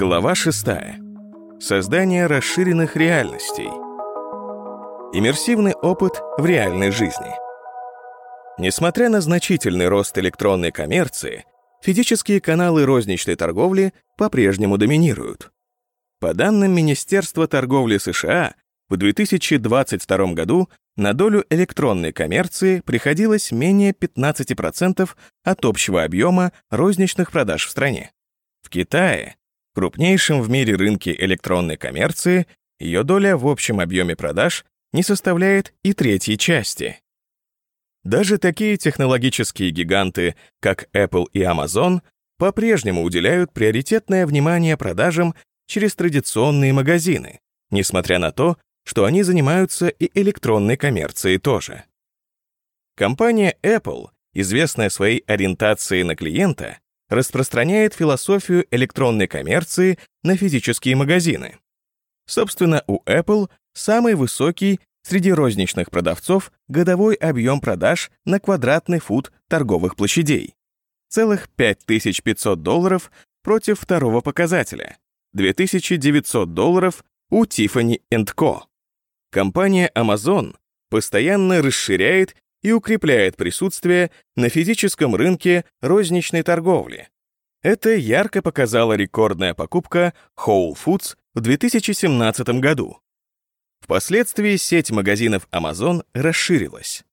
Глава 6. Создание расширенных реальностей. Иммерсивный опыт в реальной жизни. Несмотря на значительный рост электронной коммерции, физические каналы розничной торговли по-прежнему доминируют. По данным Министерства торговли США, в 2022 году на долю электронной коммерции приходилось менее 15% от общего объема розничных продаж в стране. В Китае крупнейшем в мире рынке электронной коммерции, ее доля в общем объеме продаж не составляет и третьей части. Даже такие технологические гиганты, как Apple и Amazon, по-прежнему уделяют приоритетное внимание продажам через традиционные магазины, несмотря на то, что они занимаются и электронной коммерцией тоже. Компания Apple, известная своей ориентацией на клиента, распространяет философию электронной коммерции на физические магазины. Собственно, у Apple самый высокий среди розничных продавцов годовой объем продаж на квадратный фут торговых площадей. Целых 5500 долларов против второго показателя — 2900 долларов у Tiffany Co. Компания Amazon постоянно расширяет и укрепляет присутствие на физическом рынке розничной торговли. Это ярко показала рекордная покупка Whole Foods в 2017 году. Впоследствии сеть магазинов Amazon расширилась.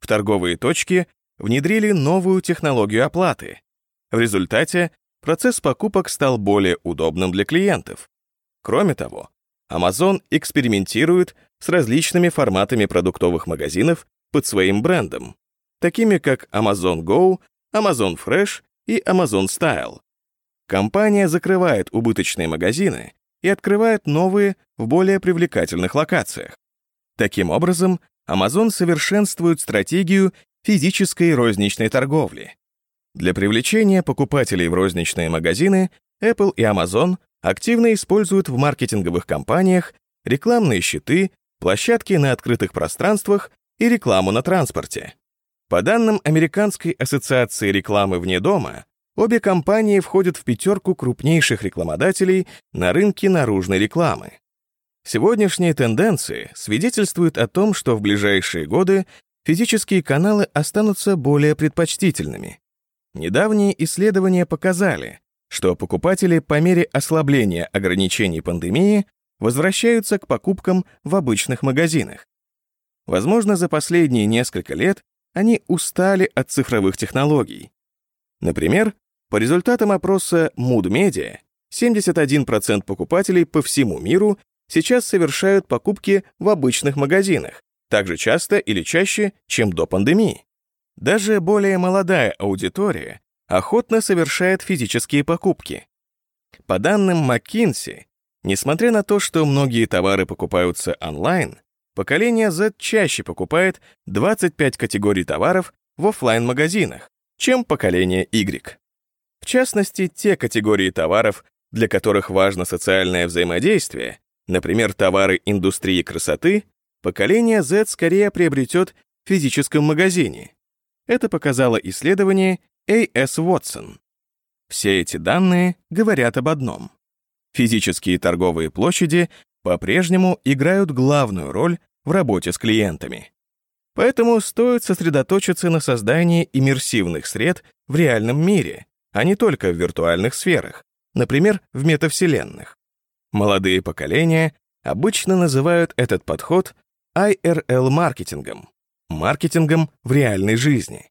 В торговые точки внедрили новую технологию оплаты. В результате процесс покупок стал более удобным для клиентов. Кроме того, Amazon экспериментирует с различными форматами продуктовых магазинов под своим брендом, такими как Amazon Go, Amazon Fresh и Amazon Style. Компания закрывает убыточные магазины и открывает новые в более привлекательных локациях. Таким образом, Amazon совершенствует стратегию физической розничной торговли. Для привлечения покупателей в розничные магазины Apple и Amazon активно используют в маркетинговых кампаниях рекламные щиты, площадки на открытых пространствах и рекламу на транспорте. По данным Американской ассоциации рекламы вне дома, обе компании входят в пятерку крупнейших рекламодателей на рынке наружной рекламы. Сегодняшние тенденции свидетельствуют о том, что в ближайшие годы физические каналы останутся более предпочтительными. Недавние исследования показали, что покупатели по мере ослабления ограничений пандемии возвращаются к покупкам в обычных магазинах. Возможно, за последние несколько лет они устали от цифровых технологий. Например, по результатам опроса Mood Media, 71% покупателей по всему миру сейчас совершают покупки в обычных магазинах, так же часто или чаще, чем до пандемии. Даже более молодая аудитория охотно совершает физические покупки. По данным McKinsey, несмотря на то, что многие товары покупаются онлайн, поколение Z чаще покупает 25 категорий товаров в офлайн магазинах чем поколение Y. В частности, те категории товаров, для которых важно социальное взаимодействие, например, товары индустрии красоты, поколение Z скорее приобретет в физическом магазине. Это показало исследование A.S. Watson. Все эти данные говорят об одном. Физические торговые площади по-прежнему играют главную роль в работе с клиентами. Поэтому стоит сосредоточиться на создании иммерсивных сред в реальном мире, а не только в виртуальных сферах, например, в метавселенных. Молодые поколения обычно называют этот подход IRL-маркетингом, маркетингом в реальной жизни.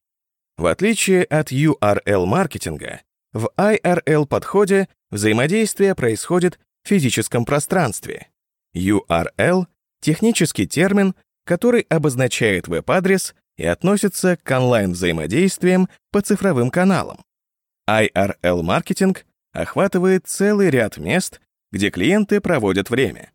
В отличие от URL-маркетинга, в IRL-подходе взаимодействие происходит в физическом пространстве. URL технический термин, который обозначает веб-адрес и относится к онлайн-взаимодействиям по цифровым каналам. IRL-маркетинг охватывает целый ряд мест, где клиенты проводят время.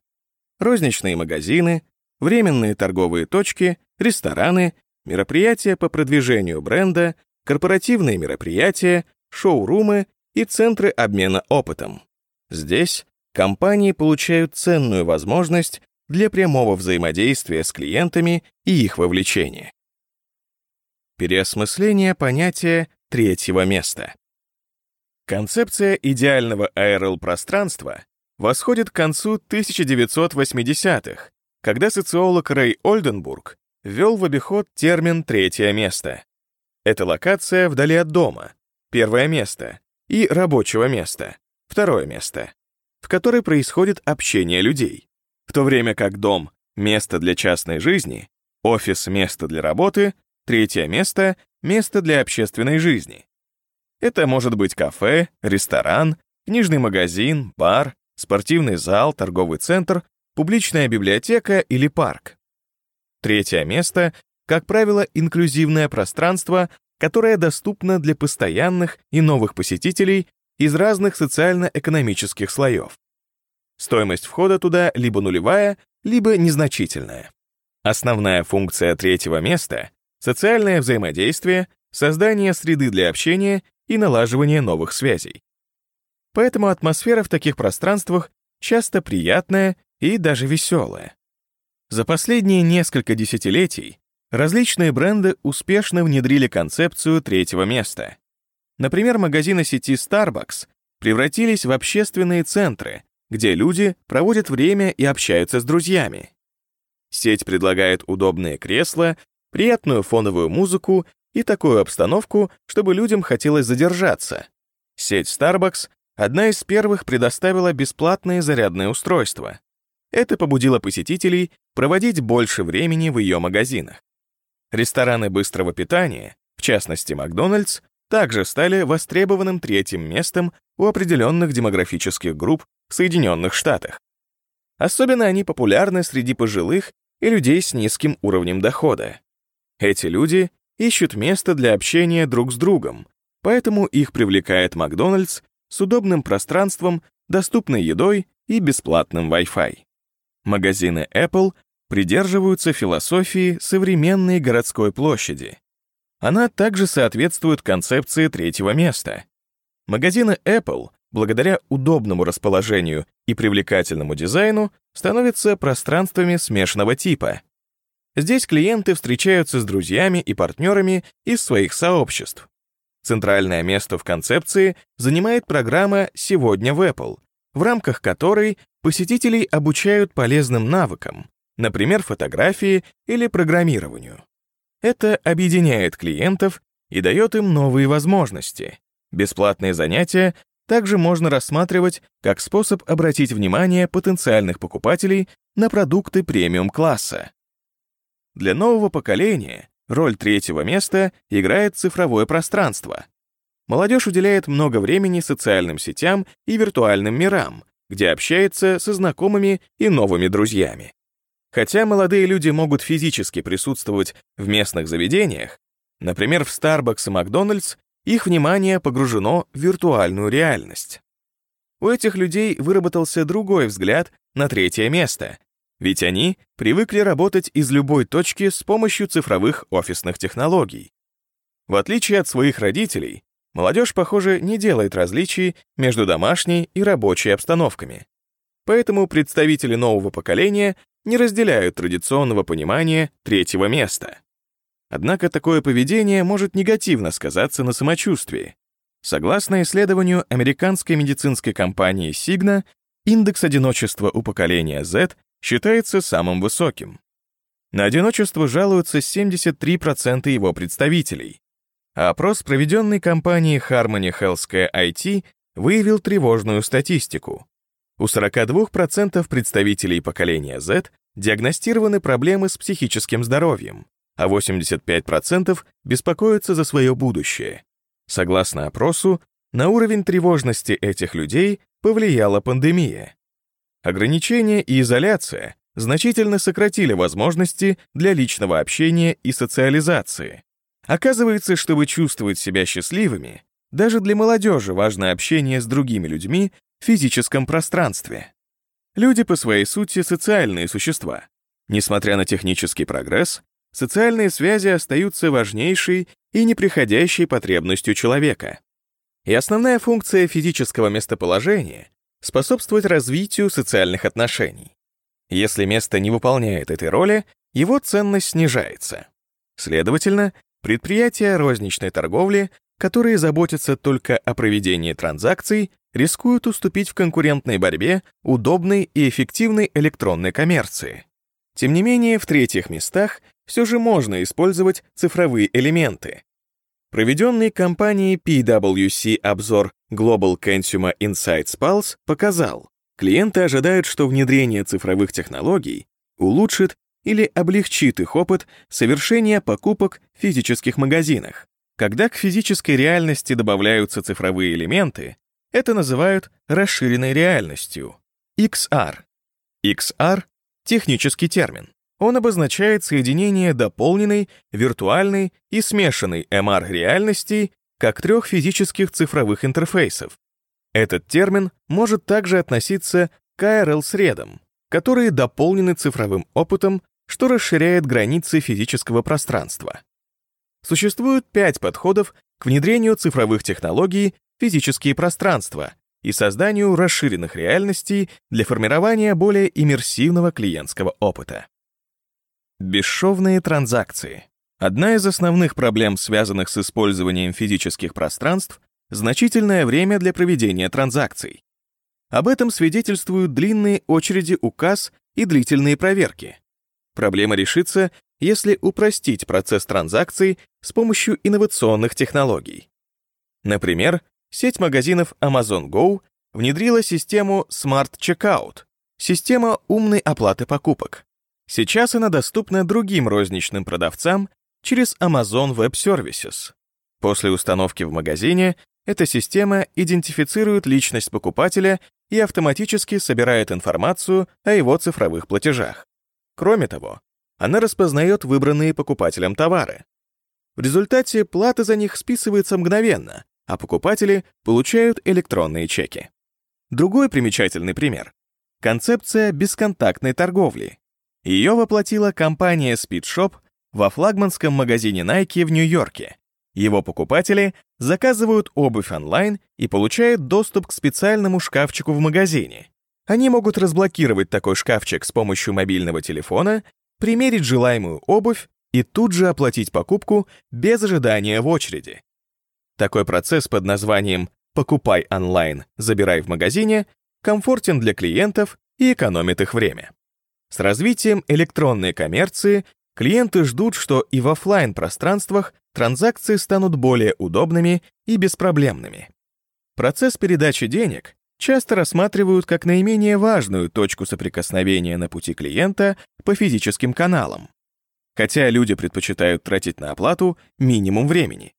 Розничные магазины, временные торговые точки, рестораны, мероприятия по продвижению бренда, корпоративные мероприятия, шоурумы и центры обмена опытом. Здесь компании получают ценную возможность для прямого взаимодействия с клиентами и их вовлечения. Переосмысление понятия третьего места. Концепция идеального АРЛ-пространства восходит к концу 1980-х, когда социолог Рэй Ольденбург ввел в обиход термин «третье место». Это локация вдали от дома, первое место, и рабочего места, второе место, в которой происходит общение людей, в то время как дом — место для частной жизни, офис — место для работы, третье место — место для общественной жизни. Это может быть кафе, ресторан, книжный магазин, бар, спортивный зал, торговый центр, публичная библиотека или парк. Третье место, как правило, инклюзивное пространство, которое доступно для постоянных и новых посетителей из разных социально-экономических слоев. Стоимость входа туда либо нулевая, либо незначительная. Основная функция третьего места — социальное взаимодействие, создание среды для общения и налаживание новых связей. Поэтому атмосфера в таких пространствах часто приятная и даже веселая. За последние несколько десятилетий различные бренды успешно внедрили концепцию третьего места. Например, магазины сети Starbucks превратились в общественные центры, где люди проводят время и общаются с друзьями. Сеть предлагает удобные кресла, приятную фоновую музыку и такую обстановку, чтобы людям хотелось задержаться. Сеть Starbucks одна из первых предоставила бесплатные зарядные устройства. Это побудило посетителей проводить больше времени в ее магазинах. Рестораны быстрого питания, в частности Макдональдс, также стали востребованным третьим местом у определенных демографических групп в Соединенных Штатах. Особенно они популярны среди пожилых и людей с низким уровнем дохода. Эти люди ищут место для общения друг с другом, поэтому их привлекает Макдональдс с удобным пространством, доступной едой и бесплатным Wi-Fi. Магазины Apple придерживаются философии современной городской площади. Она также соответствует концепции третьего места. Магазины Apple, благодаря удобному расположению и привлекательному дизайну, становятся пространствами смешанного типа. Здесь клиенты встречаются с друзьями и партнерами из своих сообществ. Центральное место в концепции занимает программа «Сегодня в Apple», в рамках которой посетителей обучают полезным навыкам, например, фотографии или программированию. Это объединяет клиентов и дает им новые возможности. Бесплатные занятия также можно рассматривать как способ обратить внимание потенциальных покупателей на продукты премиум-класса. Для нового поколения Роль третьего места играет цифровое пространство. Молодежь уделяет много времени социальным сетям и виртуальным мирам, где общается со знакомыми и новыми друзьями. Хотя молодые люди могут физически присутствовать в местных заведениях, например, в Starbucks и Макдональдс, их внимание погружено в виртуальную реальность. У этих людей выработался другой взгляд на третье место, ведь они привыкли работать из любой точки с помощью цифровых офисных технологий. В отличие от своих родителей, молодежь, похоже, не делает различий между домашней и рабочей обстановками. Поэтому представители нового поколения не разделяют традиционного понимания третьего места. Однако такое поведение может негативно сказаться на самочувствии. Согласно исследованию американской медицинской компании Cigna, индекс одиночества у поколения Z считается самым высоким. На одиночество жалуются 73% его представителей. А опрос, проведенный компанией Harmony Healthcare IT, выявил тревожную статистику. У 42% представителей поколения Z диагностированы проблемы с психическим здоровьем, а 85% беспокоятся за свое будущее. Согласно опросу, на уровень тревожности этих людей повлияла пандемия. Ограничения и изоляция значительно сократили возможности для личного общения и социализации. Оказывается, чтобы чувствовать себя счастливыми, даже для молодежи важно общение с другими людьми физическом пространстве. Люди по своей сути социальные существа. Несмотря на технический прогресс, социальные связи остаются важнейшей и неприходящей потребностью человека. И основная функция физического местоположения способствовать развитию социальных отношений. Если место не выполняет этой роли, его ценность снижается. Следовательно, предприятия розничной торговли, которые заботятся только о проведении транзакций, рискуют уступить в конкурентной борьбе удобной и эффективной электронной коммерции. Тем не менее, в третьих местах все же можно использовать цифровые элементы. Проведенный компанией PwC обзор Global Consumer Insights Pulse показал, клиенты ожидают, что внедрение цифровых технологий улучшит или облегчит их опыт совершения покупок в физических магазинах. Когда к физической реальности добавляются цифровые элементы, это называют расширенной реальностью — XR. XR — технический термин. Он обозначает соединение дополненной, виртуальной и смешанной MR-реальностей как трех физических цифровых интерфейсов. Этот термин может также относиться к ARL-средам, которые дополнены цифровым опытом, что расширяет границы физического пространства. Существует пять подходов к внедрению цифровых технологий физические пространства и созданию расширенных реальностей для формирования более иммерсивного клиентского опыта. Бесшовные транзакции. Одна из основных проблем, связанных с использованием физических пространств, значительное время для проведения транзакций. Об этом свидетельствуют длинные очереди указ и длительные проверки. Проблема решится, если упростить процесс транзакций с помощью инновационных технологий. Например, сеть магазинов Amazon Go внедрила систему Smart Checkout, система умной оплаты покупок. Сейчас она доступна другим розничным продавцам через Amazon Web Services. После установки в магазине эта система идентифицирует личность покупателя и автоматически собирает информацию о его цифровых платежах. Кроме того, она распознает выбранные покупателем товары. В результате плата за них списывается мгновенно, а покупатели получают электронные чеки. Другой примечательный пример — концепция бесконтактной торговли. Ее воплотила компания SpeedShop во флагманском магазине Nike в Нью-Йорке. Его покупатели заказывают обувь онлайн и получают доступ к специальному шкафчику в магазине. Они могут разблокировать такой шкафчик с помощью мобильного телефона, примерить желаемую обувь и тут же оплатить покупку без ожидания в очереди. Такой процесс под названием «покупай онлайн, забирай в магазине» комфортен для клиентов и экономит их время. С развитием электронной коммерции клиенты ждут, что и в офлайн пространствах транзакции станут более удобными и беспроблемными. Процесс передачи денег часто рассматривают как наименее важную точку соприкосновения на пути клиента по физическим каналам, хотя люди предпочитают тратить на оплату минимум времени.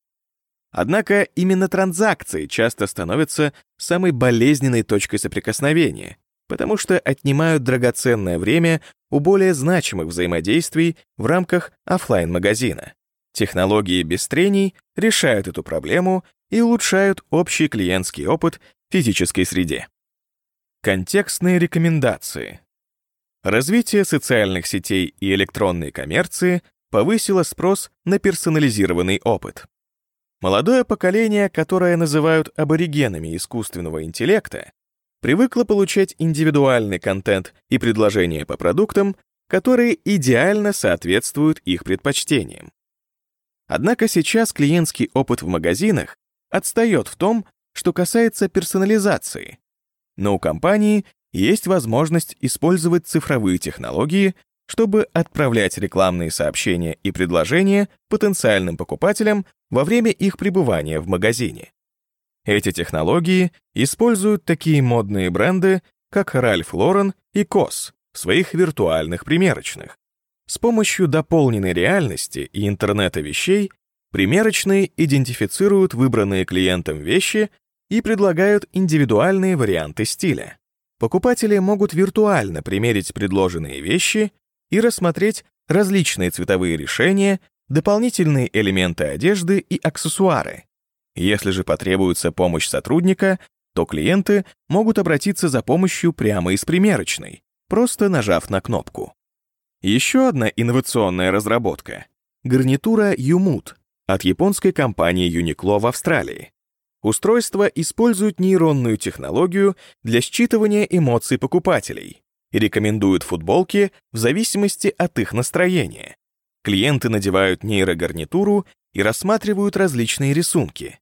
Однако именно транзакции часто становятся самой болезненной точкой соприкосновения, потому что отнимают драгоценное время у более значимых взаимодействий в рамках офлайн магазина Технологии без трений решают эту проблему и улучшают общий клиентский опыт в физической среде. Контекстные рекомендации. Развитие социальных сетей и электронной коммерции повысило спрос на персонализированный опыт. Молодое поколение, которое называют аборигенами искусственного интеллекта, привыкло получать индивидуальный контент и предложения по продуктам, которые идеально соответствуют их предпочтениям. Однако сейчас клиентский опыт в магазинах отстает в том, что касается персонализации. Но у компании есть возможность использовать цифровые технологии чтобы отправлять рекламные сообщения и предложения потенциальным покупателям во время их пребывания в магазине. Эти технологии используют такие модные бренды, как Ralph Lauren и COS в своих виртуальных примерочных. С помощью дополненной реальности и интернета вещей примерочные идентифицируют выбранные клиентом вещи и предлагают индивидуальные варианты стиля. Покупатели могут виртуально примерить предложенные вещи и рассмотреть различные цветовые решения, дополнительные элементы одежды и аксессуары. Если же потребуется помощь сотрудника, то клиенты могут обратиться за помощью прямо из примерочной, просто нажав на кнопку. Еще одна инновационная разработка — гарнитура Юмут от японской компании Uniqlo в Австралии. Устройство использует нейронную технологию для считывания эмоций покупателей, и рекомендуют футболки в зависимости от их настроения. Клиенты надевают нейрогарнитуру и рассматривают различные рисунки,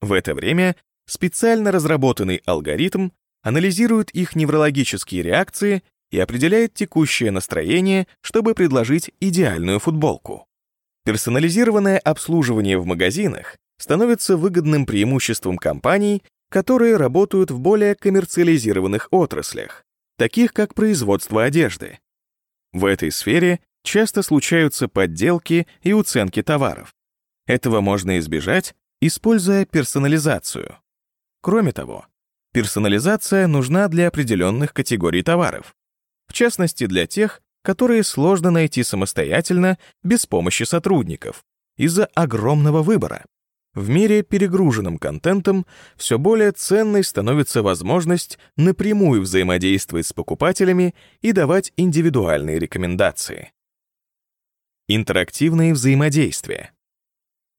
В это время специально разработанный алгоритм анализирует их неврологические реакции и определяет текущее настроение, чтобы предложить идеальную футболку. Персонализированное обслуживание в магазинах становится выгодным преимуществом компаний, которые работают в более коммерциализированных отраслях, таких как производство одежды. В этой сфере часто случаются подделки и уценки товаров. Этого можно избежать, используя персонализацию. Кроме того, персонализация нужна для определенных категорий товаров, в частности для тех, которые сложно найти самостоятельно без помощи сотрудников из-за огромного выбора. В мире, перегруженном контентом, все более ценной становится возможность напрямую взаимодействовать с покупателями и давать индивидуальные рекомендации. Интерактивные взаимодействия.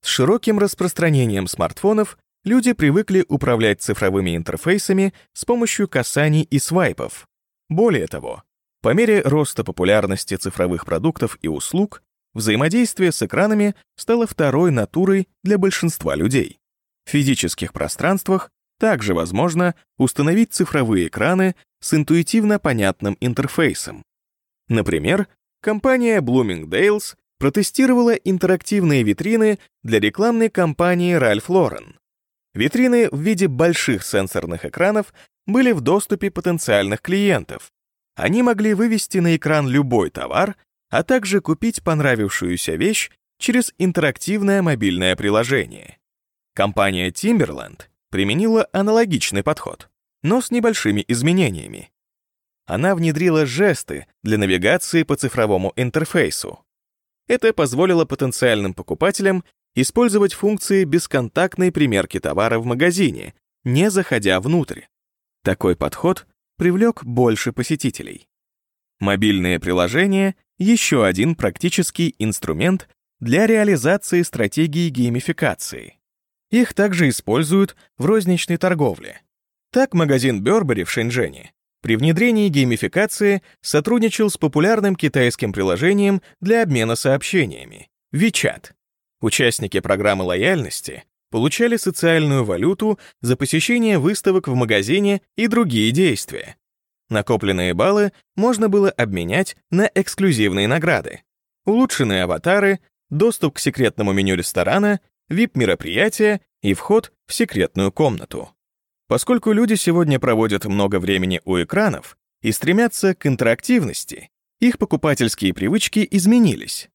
С широким распространением смартфонов люди привыкли управлять цифровыми интерфейсами с помощью касаний и свайпов. Более того, по мере роста популярности цифровых продуктов и услуг, взаимодействие с экранами стало второй натурой для большинства людей. В физических пространствах также возможно установить цифровые экраны с интуитивно понятным интерфейсом. Например, компания Bloomingdale's протестировала интерактивные витрины для рекламной кампании Ralph Lauren. Витрины в виде больших сенсорных экранов были в доступе потенциальных клиентов. Они могли вывести на экран любой товар, а также купить понравившуюся вещь через интерактивное мобильное приложение. Компания Timberland применила аналогичный подход, но с небольшими изменениями. Она внедрила жесты для навигации по цифровому интерфейсу. Это позволило потенциальным покупателям использовать функции бесконтактной примерки товара в магазине, не заходя внутрь. Такой подход привлек больше посетителей. Мобильные приложения — еще один практический инструмент для реализации стратегии геймификации. Их также используют в розничной торговле. Так магазин Burberry в Шэньчжэне при внедрении геймификации сотрудничал с популярным китайским приложением для обмена сообщениями — WeChat. Участники программы лояльности получали социальную валюту за посещение выставок в магазине и другие действия. Накопленные баллы можно было обменять на эксклюзивные награды, улучшенные аватары, доступ к секретному меню ресторана, VIP-мероприятия и вход в секретную комнату. Поскольку люди сегодня проводят много времени у экранов и стремятся к интерактивности, их покупательские привычки изменились.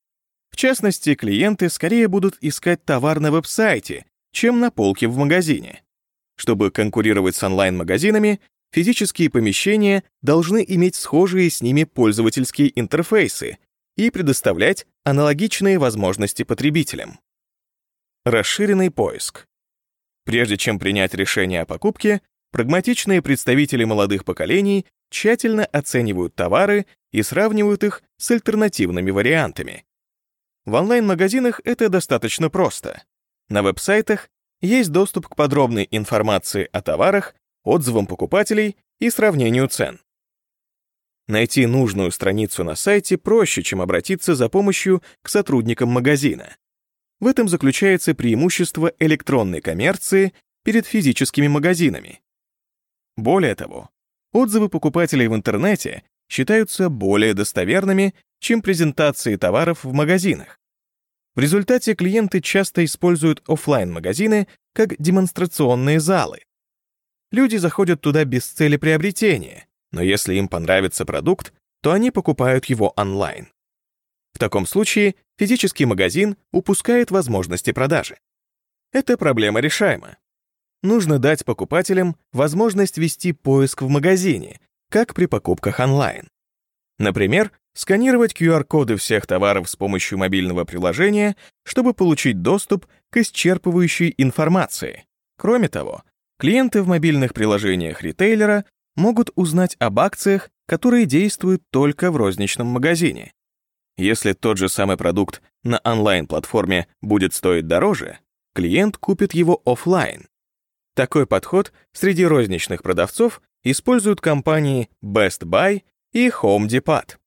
В частности, клиенты скорее будут искать товар на веб-сайте, чем на полке в магазине. Чтобы конкурировать с онлайн-магазинами, физические помещения должны иметь схожие с ними пользовательские интерфейсы и предоставлять аналогичные возможности потребителям. Расширенный поиск. Прежде чем принять решение о покупке, прагматичные представители молодых поколений тщательно оценивают товары и сравнивают их с альтернативными вариантами. В онлайн-магазинах это достаточно просто. На веб-сайтах есть доступ к подробной информации о товарах, отзывам покупателей и сравнению цен. Найти нужную страницу на сайте проще, чем обратиться за помощью к сотрудникам магазина. В этом заключается преимущество электронной коммерции перед физическими магазинами. Более того, отзывы покупателей в интернете считаются более достоверными, чем презентации товаров в магазинах. В результате клиенты часто используют офлайн магазины как демонстрационные залы. Люди заходят туда без цели приобретения, но если им понравится продукт, то они покупают его онлайн. В таком случае физический магазин упускает возможности продажи. Эта проблема решаема. Нужно дать покупателям возможность вести поиск в магазине, как при покупках онлайн. Например, сканировать QR-коды всех товаров с помощью мобильного приложения, чтобы получить доступ к исчерпывающей информации. Кроме того, клиенты в мобильных приложениях ритейлера могут узнать об акциях, которые действуют только в розничном магазине. Если тот же самый продукт на онлайн-платформе будет стоить дороже, клиент купит его офлайн. Такой подход среди розничных продавцов используют компании Best Buy и Home Depot.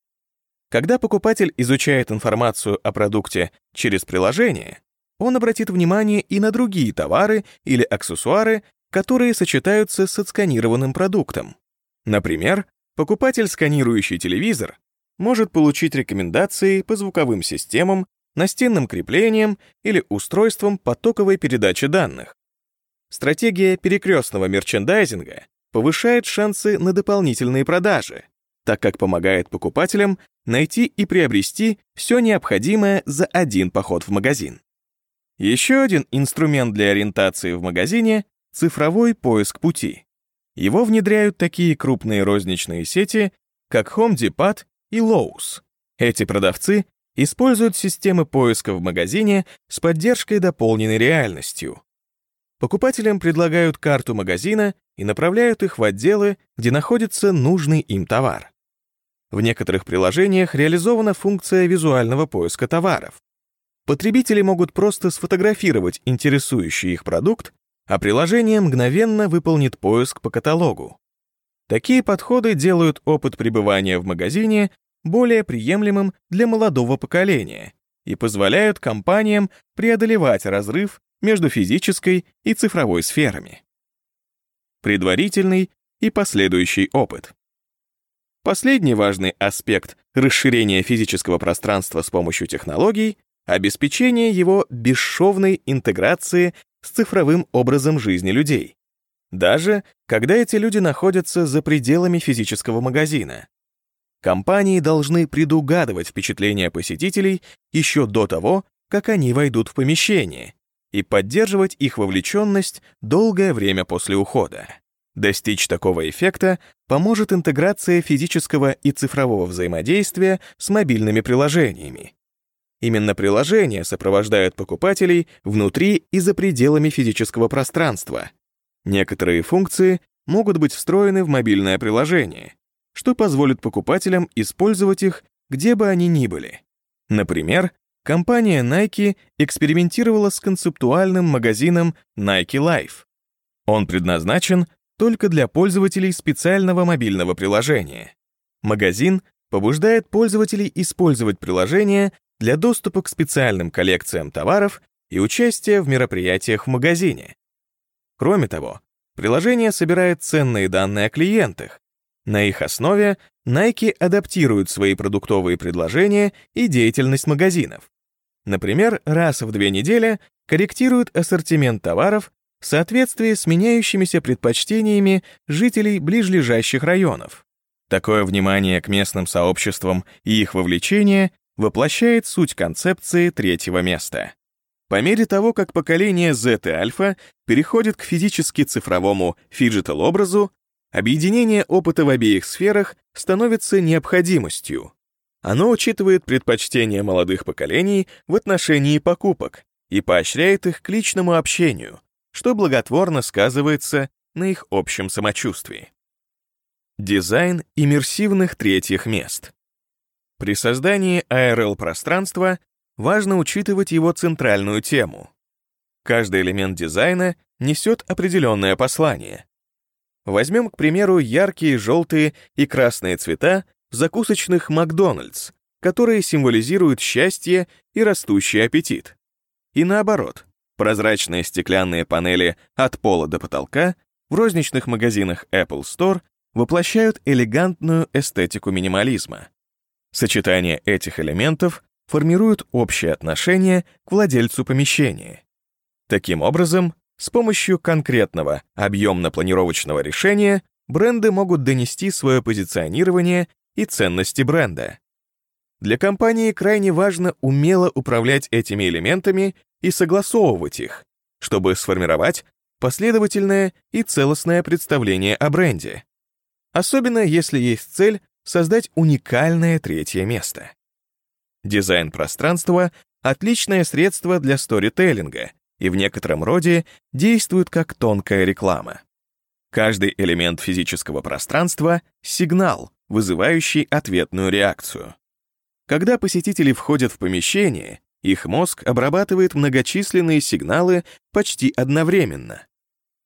Когда покупатель изучает информацию о продукте через приложение, он обратит внимание и на другие товары или аксессуары, которые сочетаются с отсканированным продуктом. Например, покупатель, сканирующий телевизор, может получить рекомендации по звуковым системам, настенным креплениям или устройствам потоковой передачи данных. Стратегия перекрестного мерчендайзинга повышает шансы на дополнительные продажи, так как помогает покупателям найти и приобрести все необходимое за один поход в магазин. Еще один инструмент для ориентации в магазине — цифровой поиск пути. Его внедряют такие крупные розничные сети, как Home Depot и Lowe's. Эти продавцы используют системы поиска в магазине с поддержкой дополненной реальностью. Покупателям предлагают карту магазина и направляют их в отделы, где находится нужный им товар. В некоторых приложениях реализована функция визуального поиска товаров. Потребители могут просто сфотографировать интересующий их продукт, а приложение мгновенно выполнит поиск по каталогу. Такие подходы делают опыт пребывания в магазине более приемлемым для молодого поколения и позволяют компаниям преодолевать разрыв между физической и цифровой сферами. Предварительный и последующий опыт. Последний важный аспект расширения физического пространства с помощью технологий — обеспечение его бесшовной интеграции с цифровым образом жизни людей. Даже когда эти люди находятся за пределами физического магазина. Компании должны предугадывать впечатления посетителей еще до того, как они войдут в помещение, и поддерживать их вовлеченность долгое время после ухода. Достичь такого эффекта поможет интеграция физического и цифрового взаимодействия с мобильными приложениями. Именно приложения сопровождают покупателей внутри и за пределами физического пространства. Некоторые функции могут быть встроены в мобильное приложение, что позволит покупателям использовать их, где бы они ни были. Например, компания Nike экспериментировала с концептуальным магазином Nike Life. Он предназначен только для пользователей специального мобильного приложения. Магазин побуждает пользователей использовать приложение для доступа к специальным коллекциям товаров и участия в мероприятиях в магазине. Кроме того, приложение собирает ценные данные о клиентах. На их основе Nike адаптирует свои продуктовые предложения и деятельность магазинов. Например, раз в две недели корректируют ассортимент товаров в соответствии с меняющимися предпочтениями жителей ближлежащих районов. Такое внимание к местным сообществам и их вовлечение воплощает суть концепции третьего места. По мере того, как поколение Z и альфа переходит к физически цифровому фиджитал-образу, объединение опыта в обеих сферах становится необходимостью. Оно учитывает предпочтения молодых поколений в отношении покупок и поощряет их к личному общению, что благотворно сказывается на их общем самочувствии. Дизайн иммерсивных третьих мест. При создании ARL-пространства важно учитывать его центральную тему. Каждый элемент дизайна несет определенное послание. Возьмем, к примеру, яркие желтые и красные цвета в закусочных Макдональдс, которые символизируют счастье и растущий аппетит. И наоборот, Прозрачные стеклянные панели от пола до потолка в розничных магазинах Apple Store воплощают элегантную эстетику минимализма. Сочетание этих элементов формирует общее отношение к владельцу помещения. Таким образом, с помощью конкретного объемно-планировочного решения бренды могут донести свое позиционирование и ценности бренда. Для компании крайне важно умело управлять этими элементами и согласовывать их, чтобы сформировать последовательное и целостное представление о бренде. Особенно если есть цель создать уникальное третье место. Дизайн пространства — отличное средство для сторителлинга и в некотором роде действует как тонкая реклама. Каждый элемент физического пространства — сигнал, вызывающий ответную реакцию. Когда посетители входят в помещение, их мозг обрабатывает многочисленные сигналы почти одновременно.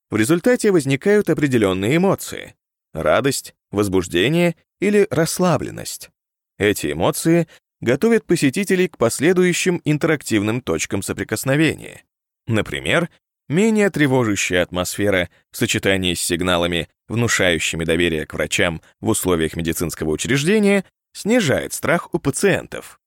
В результате возникают определенные эмоции — радость, возбуждение или расслабленность. Эти эмоции готовят посетителей к последующим интерактивным точкам соприкосновения. Например, менее тревожащая атмосфера в сочетании с сигналами, внушающими доверие к врачам в условиях медицинского учреждения, снижает страх у пациентов.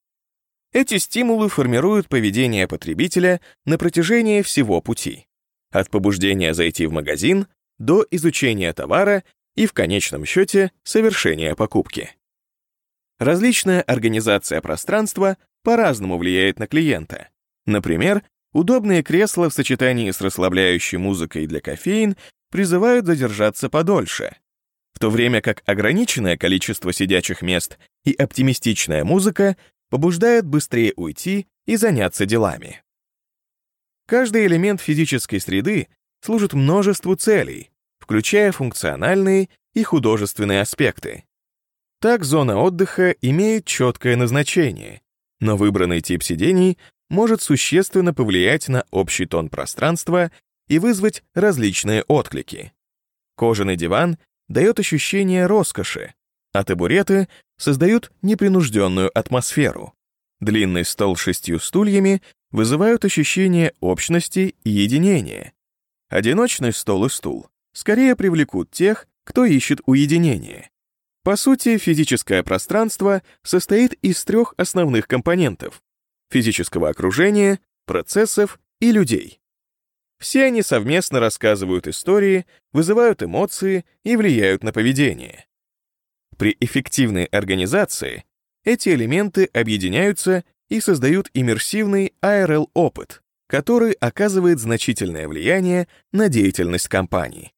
Эти стимулы формируют поведение потребителя на протяжении всего пути. От побуждения зайти в магазин до изучения товара и, в конечном счете, совершения покупки. Различная организация пространства по-разному влияет на клиента. Например, удобные кресла в сочетании с расслабляющей музыкой для кофеин призывают задержаться подольше, в то время как ограниченное количество сидячих мест и оптимистичная музыка побуждает быстрее уйти и заняться делами. Каждый элемент физической среды служит множеству целей, включая функциональные и художественные аспекты. Так зона отдыха имеет четкое назначение, но выбранный тип сидений может существенно повлиять на общий тон пространства и вызвать различные отклики. Кожаный диван дает ощущение роскоши, а табуреты создают непринужденную атмосферу. Длинный стол с шестью стульями вызывают ощущение общности и единения. Одиночный стол и стул скорее привлекут тех, кто ищет уединение. По сути, физическое пространство состоит из трех основных компонентов — физического окружения, процессов и людей. Все они совместно рассказывают истории, вызывают эмоции и влияют на поведение. При эффективной организации эти элементы объединяются и создают иммерсивный ARL-опыт, который оказывает значительное влияние на деятельность компании.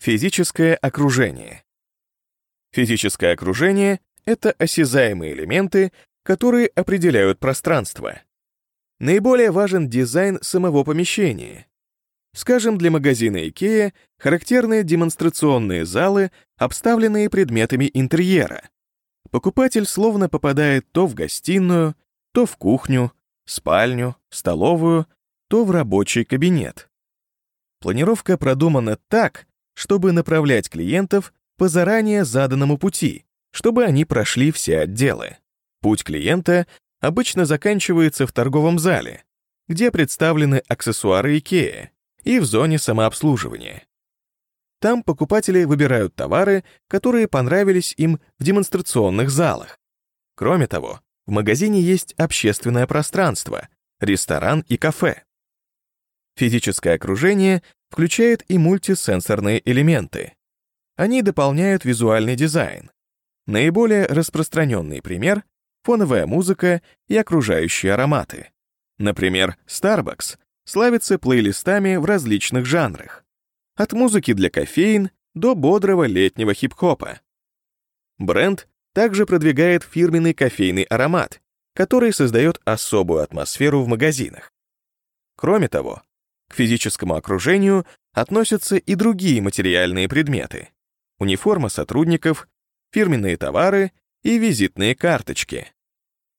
Физическое окружение. Физическое окружение — это осязаемые элементы, которые определяют пространство. Наиболее важен дизайн самого помещения. Скажем, для магазина IKEA характерны демонстрационные залы, обставленные предметами интерьера. Покупатель словно попадает то в гостиную, то в кухню, спальню, столовую, то в рабочий кабинет. Планировка продумана так, чтобы направлять клиентов по заранее заданному пути, чтобы они прошли все отделы. Путь клиента обычно заканчивается в торговом зале, где представлены аксессуары IKEA, и в зоне самообслуживания. Там покупатели выбирают товары, которые понравились им в демонстрационных залах. Кроме того, в магазине есть общественное пространство, ресторан и кафе. Физическое окружение включает и мультисенсорные элементы. Они дополняют визуальный дизайн. Наиболее распространенный пример — фоновая музыка и окружающие ароматы. Например, Starbucks славится плейлистами в различных жанрах. От музыки для кофеин до бодрого летнего хип-хопа. Бренд также продвигает фирменный кофейный аромат, который создает особую атмосферу в магазинах. Кроме того, к физическому окружению относятся и другие материальные предметы униформа сотрудников, фирменные товары и визитные карточки.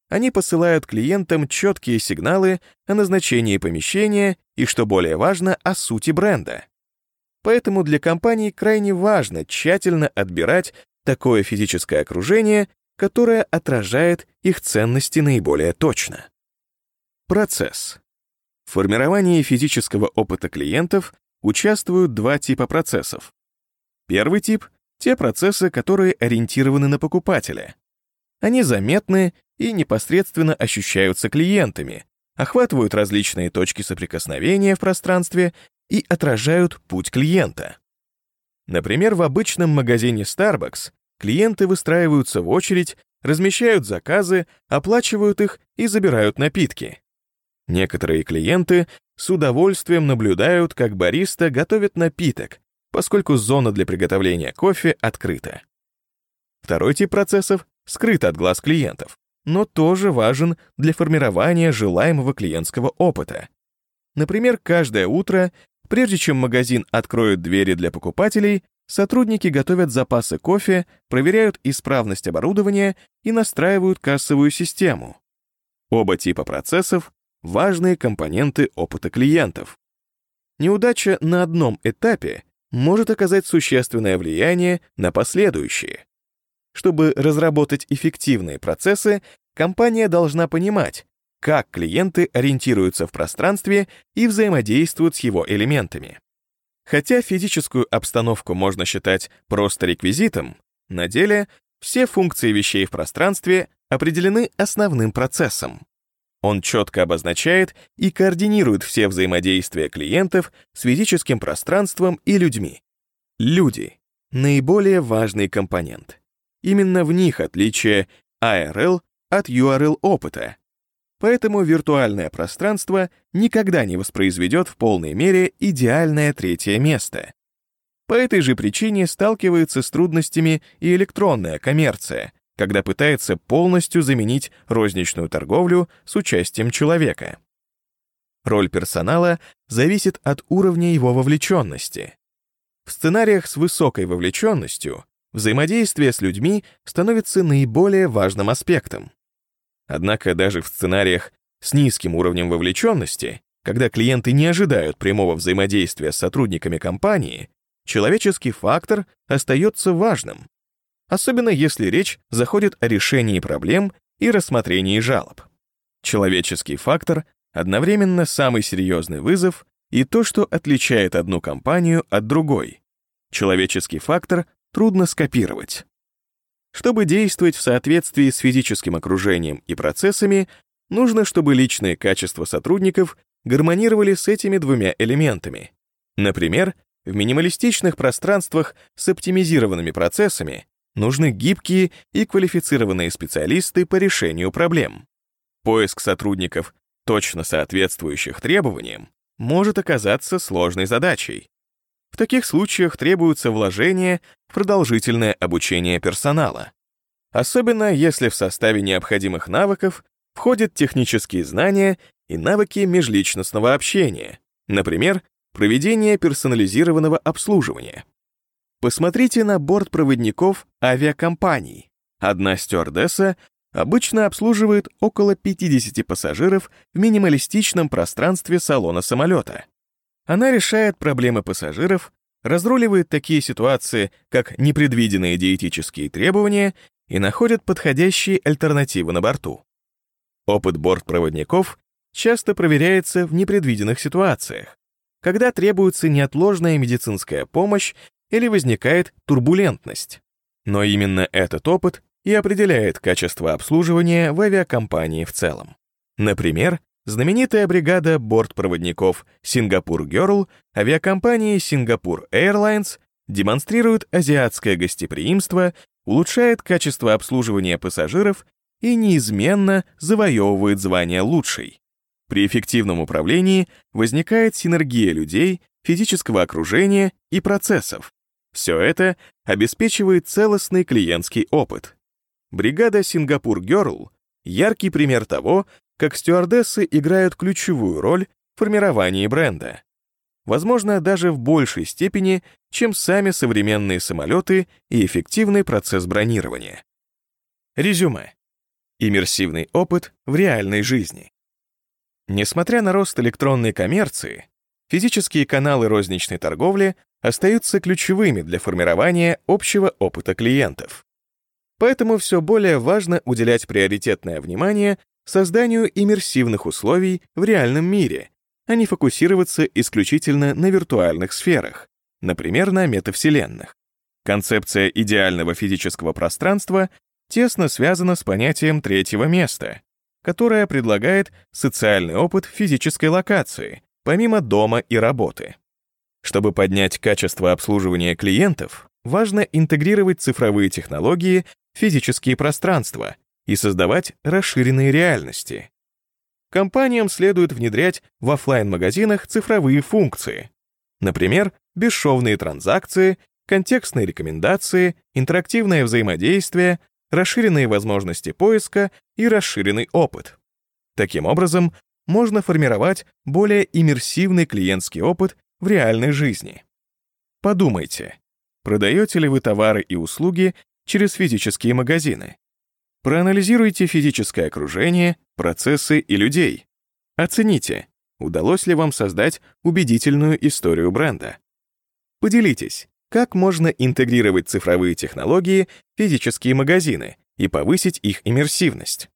Они посылают клиентам четкие сигналы о назначении помещения и, что более важно, о сути бренда. Поэтому для компаний крайне важно тщательно отбирать такое физическое окружение, которое отражает их ценности наиболее точно. Процесс. В формировании физического опыта клиентов участвуют два типа процессов Первый тип — те процессы, которые ориентированы на покупателя. Они заметны и непосредственно ощущаются клиентами, охватывают различные точки соприкосновения в пространстве и отражают путь клиента. Например, в обычном магазине Starbucks клиенты выстраиваются в очередь, размещают заказы, оплачивают их и забирают напитки. Некоторые клиенты с удовольствием наблюдают, как бариста готовит напиток, поскольку зона для приготовления кофе открыта. Второй тип процессов скрыт от глаз клиентов, но тоже важен для формирования желаемого клиентского опыта. Например, каждое утро, прежде чем магазин откроет двери для покупателей, сотрудники готовят запасы кофе, проверяют исправность оборудования и настраивают кассовую систему. Оба типа процессов — важные компоненты опыта клиентов. Неудача на одном этапе может оказать существенное влияние на последующие. Чтобы разработать эффективные процессы, компания должна понимать, как клиенты ориентируются в пространстве и взаимодействуют с его элементами. Хотя физическую обстановку можно считать просто реквизитом, на деле все функции вещей в пространстве определены основным процессом. Он четко обозначает и координирует все взаимодействия клиентов с физическим пространством и людьми. Люди — наиболее важный компонент. Именно в них отличие ARL от URL опыта, Поэтому виртуальное пространство никогда не воспроизведет в полной мере идеальное третье место. По этой же причине сталкивается с трудностями и электронная коммерция, когда пытается полностью заменить розничную торговлю с участием человека. Роль персонала зависит от уровня его вовлеченности. В сценариях с высокой вовлеченностью взаимодействие с людьми становится наиболее важным аспектом. Однако даже в сценариях с низким уровнем вовлеченности, когда клиенты не ожидают прямого взаимодействия с сотрудниками компании, человеческий фактор остается важным, особенно если речь заходит о решении проблем и рассмотрении жалоб. Человеческий фактор одновременно самый серьезный вызов и то, что отличает одну компанию от другой. Человеческий фактор трудно скопировать. Чтобы действовать в соответствии с физическим окружением и процессами, нужно, чтобы личные качества сотрудников гармонировали с этими двумя элементами. Например, в минималистичных пространствах с оптимизированными процессами нужны гибкие и квалифицированные специалисты по решению проблем. Поиск сотрудников, точно соответствующих требованиям, может оказаться сложной задачей. В таких случаях требуются вложения в продолжительное обучение персонала. Особенно если в составе необходимых навыков входят технические знания и навыки межличностного общения, например, проведение персонализированного обслуживания. Посмотрите на борт проводников авиакомпаний. Одна стюардесса обычно обслуживает около 50 пассажиров в минималистичном пространстве салона самолета. Она решает проблемы пассажиров, разруливает такие ситуации, как непредвиденные диетические требования и находит подходящие альтернативы на борту. Опыт бортпроводников часто проверяется в непредвиденных ситуациях, когда требуется неотложная медицинская помощь или возникает турбулентность. Но именно этот опыт и определяет качество обслуживания в авиакомпании в целом. Например, знаменитая бригада бортпроводников Сингапур Girl авиакомпании Сингапур Airlines демонстрирует азиатское гостеприимство, улучшает качество обслуживания пассажиров и неизменно завоевывает звание лучшей. При эффективном управлении возникает синергия людей, физического окружения и процессов. Все это обеспечивает целостный клиентский опыт. Бригада Сингапур Girl — яркий пример того, как стюардессы играют ключевую роль в формировании бренда. Возможно, даже в большей степени, чем сами современные самолеты и эффективный процесс бронирования. Резюме. Иммерсивный опыт в реальной жизни. Несмотря на рост электронной коммерции, физические каналы розничной торговли остаются ключевыми для формирования общего опыта клиентов. Поэтому все более важно уделять приоритетное внимание созданию иммерсивных условий в реальном мире, а не фокусироваться исключительно на виртуальных сферах, например, на метавселенных. Концепция идеального физического пространства тесно связана с понятием третьего места, которое предлагает социальный опыт физической локации, помимо дома и работы. Чтобы поднять качество обслуживания клиентов, важно интегрировать цифровые технологии в физические пространства и создавать расширенные реальности. Компаниям следует внедрять в офлайн-магазинах цифровые функции, например, бесшовные транзакции, контекстные рекомендации, интерактивное взаимодействие, расширенные возможности поиска и расширенный опыт. Таким образом, можно формировать более иммерсивный клиентский опыт в реальной жизни. Подумайте, продаете ли вы товары и услуги через физические магазины? Проанализируйте физическое окружение, процессы и людей. Оцените, удалось ли вам создать убедительную историю бренда. Поделитесь, как можно интегрировать цифровые технологии в физические магазины и повысить их иммерсивность.